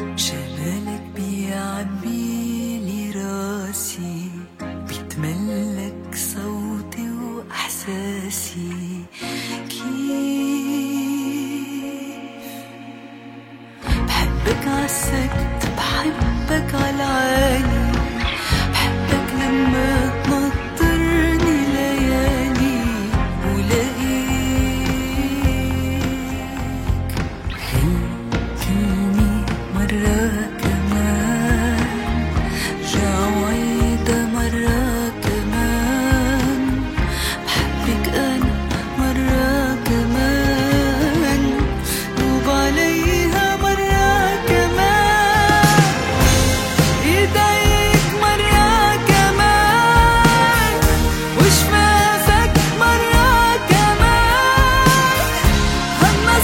جمالك بيعبي لي راسي بيتملك صوتي وإحساسي. كيف؟ بحبك عالسكت بحبك عالعالي بحبك لما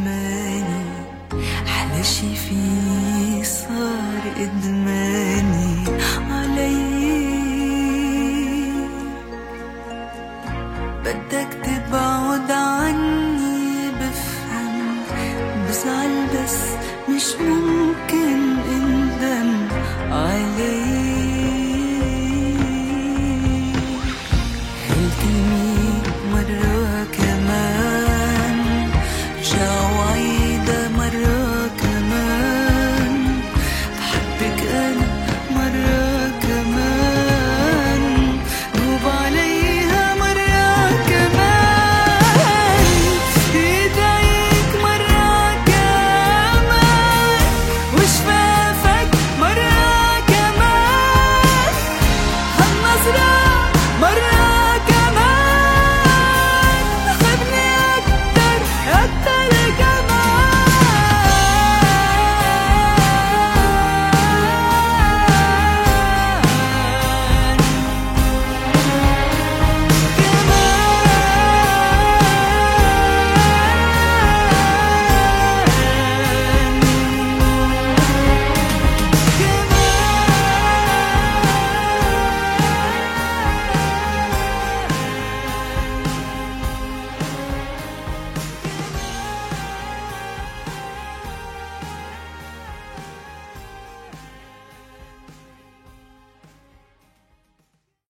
زماني على شي في صار إدماني. علي بدك تبعد عني بفهم بزعل بس مش ممكن